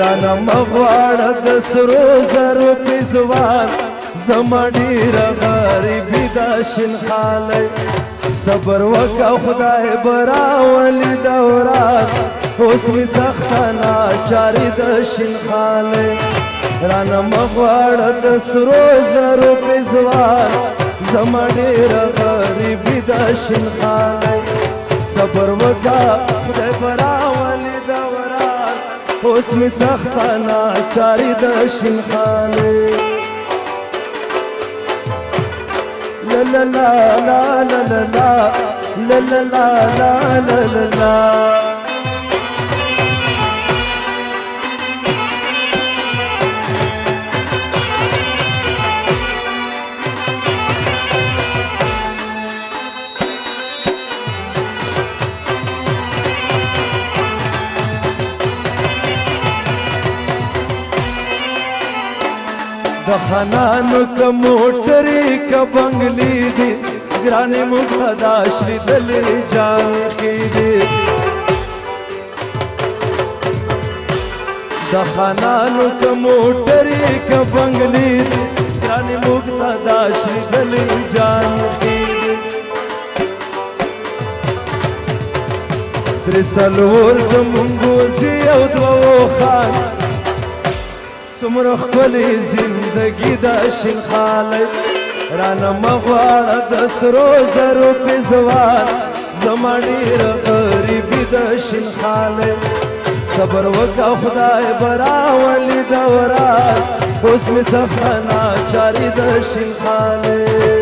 رانا مغواړه د سرو زرو پزوان زما ډېره غریبي دا شین حالی صبر وکه خدای به راولي دوران اوس مې سخته ناچاري د شین حالی رانا مغواړه د سرو زرو پزوان زما ډېره غریبي دا شین حالی صبر وکه خدای به راولي حسن سخطنا چاری دشن خانه لا لا لا لا لا لا لا لا لا لا لا لا د خانانو که موټرې که بنګلې دي ګرانې موږ ته دا شلیدلې جانکې دي د خانانو که موټرې که بنګلې دي ګرانې موږ ته دا شلیدلې جانکې دي درې څلور زمونږ او دوه خان څومره خپلې زندگی د شین خالق رانه مغواړه د سرو زرو پې ځوان زما ډېره غریبي د شین خالق صبر وکه خدای به راولي دوران اوس مې سخته ناچاري د شین خالق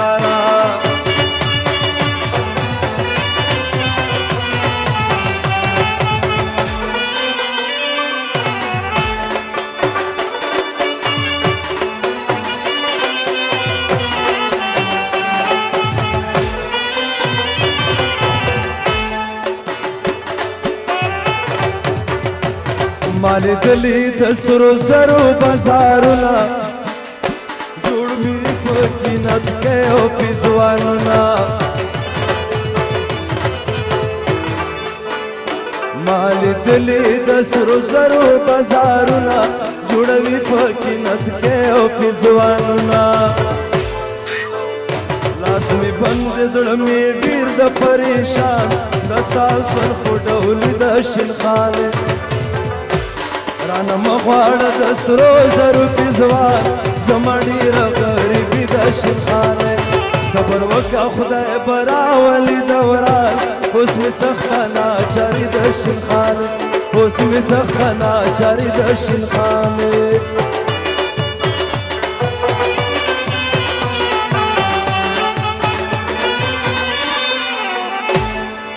مال دلی د سرو سرو بازارونه جوړ می پکینات کې او پزوانونه مال دلی د سرو سرو بازارونه جوړوي پکینات کې او پزوانونه لاس می بند زړه می ډیر د پریشان دستا سر خو ډول د شین خاله رانه مخواړه د سرو زرو پزوار زما ډېره غریبي د شیرخانه صبر وکړه خدای به راولي دوران اوس مې سخته ناچاري د شیرخانه اوس مې سخته ناچاري د شیرخانه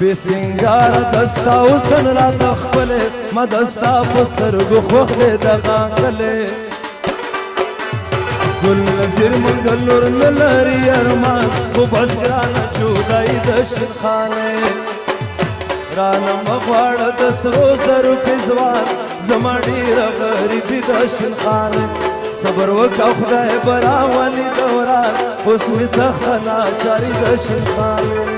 بی سنگار دستا حسن را تخپل ما دستا پسترګو خوخ دې دغه کله ګل نظر مونږ لور نه لري ارمان خو بس ګرانه چودای د شخانه رانه مغواړه د سرو سرو پزوان زما ډیره غریبي د شخانه صبر وکړه خدای براولي دوران اوس مې سخته ناچاري د شخانه